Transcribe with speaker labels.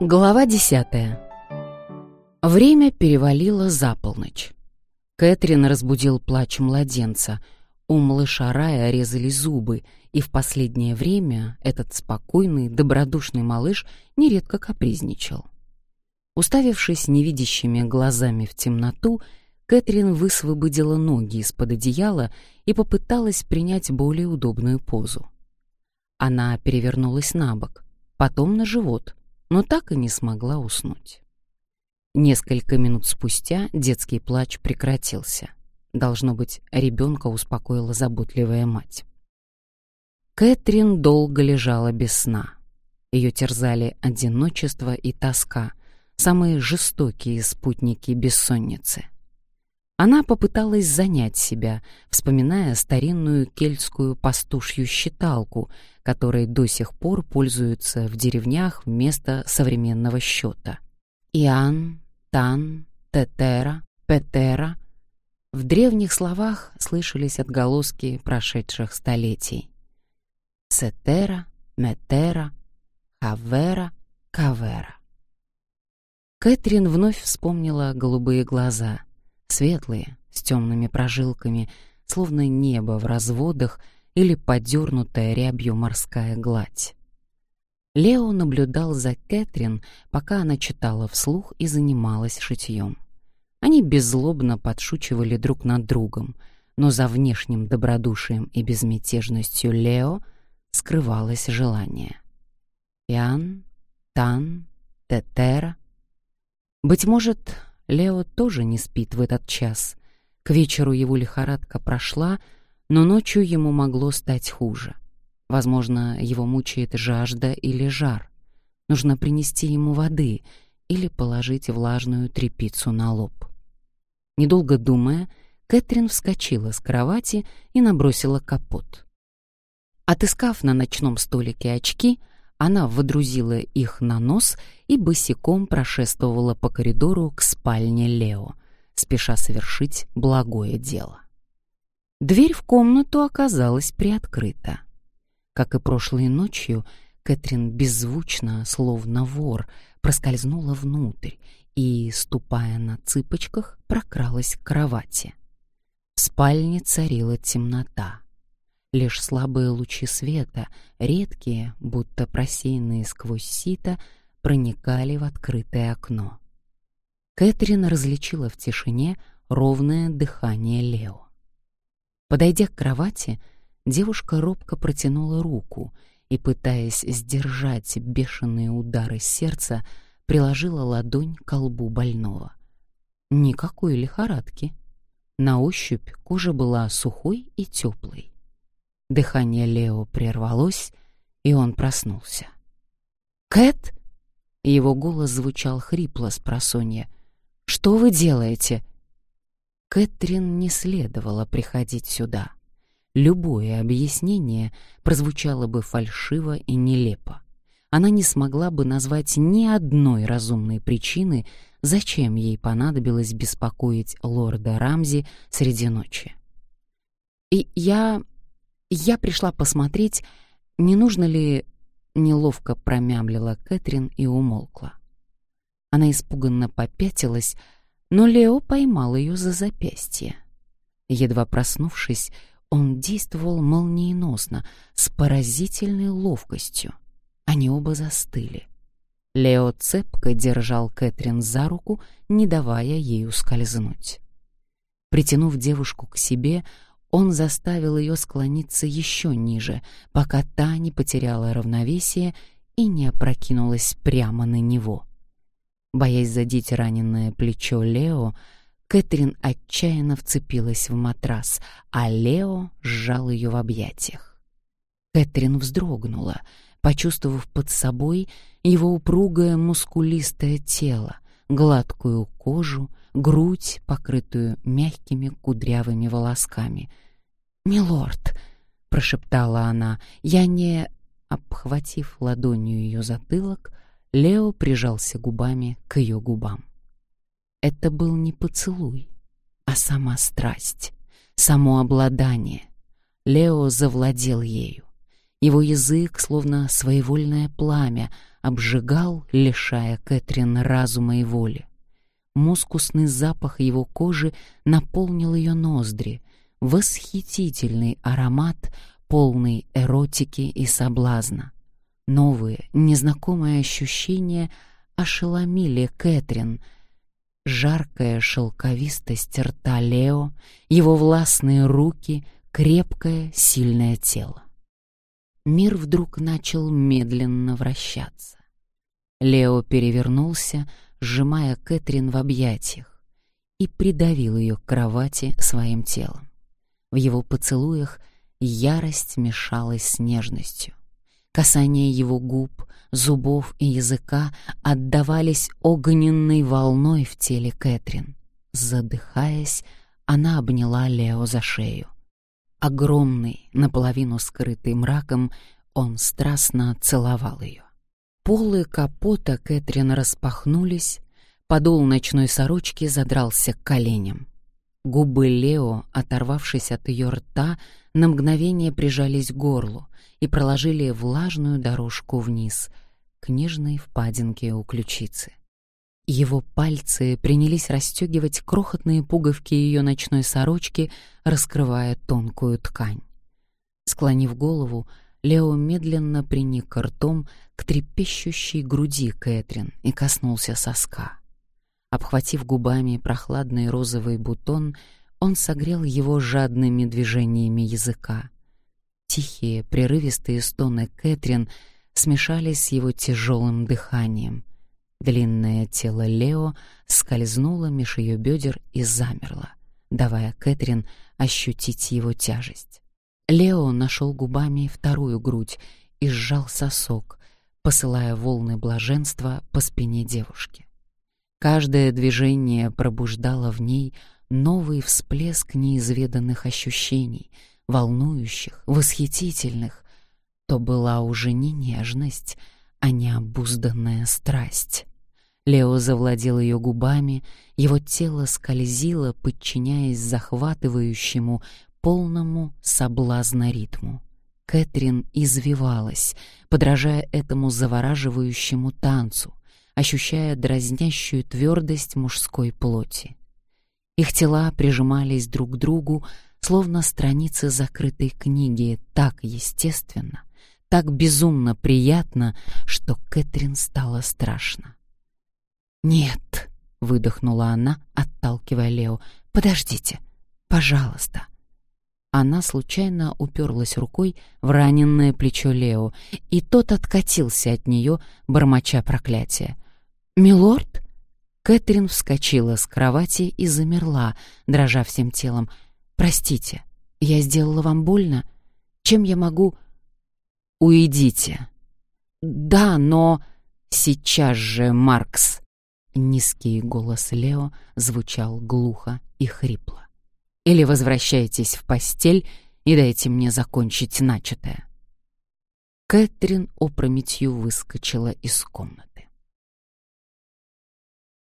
Speaker 1: Глава десятая. Время перевалило за полночь. Кэтрин разбудил плач младенца. У малыша Рая резали зубы, и в последнее время этот спокойный, добродушный малыш нередко капризничал. Уставившись невидящими глазами в темноту, Кэтрин высвободила ноги из-под одеяла и попыталась принять более удобную позу. Она перевернулась на бок, потом на живот, но так и не смогла уснуть. Несколько минут спустя детский плач прекратился. Должно быть, ребенка успокоила заботливая мать. Кэтрин долго лежала без сна. Ее терзали одиночество и тоска, самые жестокие спутники бессонницы. Она попыталась занять себя, вспоминая старинную кельтскую пастушью считалку, которой до сих пор пользуются в деревнях вместо современного счета. Иан, Тан, Тетера, Петера. В древних словах слышались отголоски прошедших столетий. Цетера, Метера, Хавера, Кавера. Кэтрин вновь вспомнила голубые глаза, светлые, с темными прожилками, словно небо в разводах или подернутая рябью морская гладь. Лео наблюдал за Кэтрин, пока она читала вслух и занималась шитьем. Они беззлобно подшучивали друг над другом, но за внешним добродушием и безмятежностью Лео скрывалось желание. Иан, Тан, Тетера — быть может, Лео тоже не спит в этот час. К вечеру его лихорадка прошла, но ночью ему могло стать хуже. Возможно, его мучает жажда или жар. Нужно принести ему воды или положить влажную тряпицу на лоб. Недолго думая, Кэтрин вскочила с кровати и набросила капот. Отыскав на ночном столике очки, она водрузила их на нос и босиком прошествовала по коридору к спальне Лео, спеша совершить благое дело. Дверь в комнату оказалась приоткрыта. Как и прошлой ночью, Кэтрин беззвучно, словно вор, проскользнула внутрь и, ступая на цыпочках, прокралась к кровати. В спальне царила темнота. Лишь слабые лучи света, редкие, будто просеянные сквозь сито, проникали в открытое окно. Кэтрин различила в тишине ровное дыхание Лео. Подойдя к кровати, девушка робко протянула руку и, пытаясь сдержать бешеные удары сердца, приложила ладонь к колбу больного. Никакой лихорадки. На ощупь кожа была сухой и теплой. Дыхание Лео прервалось, и он проснулся. «Кэт?» Его голос звучал хрипло с просонья. «Что вы делаете?» Кэтрин не следовало приходить сюда. Любое объяснение прозвучало бы фальшиво и нелепо. Она не смогла бы назвать ни одной разумной причины, зачем ей понадобилось беспокоить лорда Рамзи среди ночи. «И я я пришла посмотреть, не нужно ли... Неловко промямлила Кэтрин и умолкла. Она испуганно попятилась, но Лео поймал ее за запястье. Едва проснувшись, он действовал молниеносно, с поразительной ловкостью. Они оба застыли. Лео цепко держал Кэтрин за руку, не давая ей ускользнуть. Притянув девушку к себе, он заставил ее склониться еще ниже, пока та не потеряла равновесие и не опрокинулась прямо на него. Боясь задеть раненое плечо Лео, Кэтрин отчаянно вцепилась в матрас, а Лео сжал ее в объятиях. Кэтрин вздрогнула, почувствовав под собой его упругое мускулистое тело, гладкую кожу, грудь, покрытую мягкими кудрявыми волосками. «Милорд!» — прошептала она. «Я не...» Обхватив ладонью ее затылок, Лео прижался губами к ее губам. Это был не поцелуй, а сама страсть, само обладание. Лео завладел ею. Его язык, словно своевольное пламя, обжигал, лишая Кэтрин разума и воли. Мускусный запах его кожи наполнил ее ноздри, восхитительный аромат, полный эротики и соблазна. Новые, незнакомые ощущения ошеломили Кэтрин. Жаркая шелковистость рта Лео, его властные руки, крепкое, сильное тело. Мир вдруг начал медленно вращаться. Лео перевернулся, сжимая Кэтрин в объятиях, и придавил ее к кровати своим телом. В его поцелуях ярость мешалась с нежностью. Касания его губ, зубов и языка отдавались огненной волной в теле Кэтрин. Задыхаясь, она обняла Лео за шею. Огромный, наполовину скрытый мраком, он страстно целовал ее. Полы капота Кэтрин распахнулись, подол ночной сорочки задрался к коленям. Губы Лео, оторвавшись от ее рта, на мгновение прижались к горлу и проложили влажную дорожку вниз, к нежной впадинке у ключицы. Его пальцы принялись расстегивать крохотные пуговки ее ночной сорочки, раскрывая тонкую ткань. Склонив голову, Лео медленно приник ртом к трепещущей груди Кэтрин и коснулся соска. Обхватив губами прохладный розовый бутон, он согрел его жадными движениями языка. Тихие, прерывистые стоны Кэтрин смешались с его тяжелым дыханием. Длинное тело Лео скользнуло меж ее бедер и замерло, давая Кэтрин ощутить его тяжесть. Лео нашел губами вторую грудь и сжал сосок, посылая волны блаженства по спине девушки. Каждое движение пробуждало в ней новый всплеск неизведанных ощущений, волнующих, восхитительных. То была уже не нежность, а необузданная страсть. Лео завладел ее губами, его тело скользило, подчиняясь захватывающему, полному соблазна ритму. Кэтрин извивалась, подражая этому завораживающему танцу, ощущая дразнящую твердость мужской плоти. Их тела прижимались друг к другу, словно страницы закрытой книги, так естественно, так безумно приятно, что Кэтрин стало страшно. «Нет», — выдохнула она, отталкивая Лео, — «подождите, пожалуйста». Она случайно уперлась рукой в раненное плечо Лео, и тот откатился от нее, бормоча проклятия. «Милорд?» Кэтрин вскочила с кровати и замерла, дрожа всем телом. «Простите, я сделала вам больно? Чем я могу...» «Уйдите». «Да, но...» «Сейчас же, Маркс!» Низкий голос Лео звучал глухо и хрипло. «Или возвращайтесь в постель и дайте мне закончить начатое». Кэтрин опрометью выскочила из комнаты.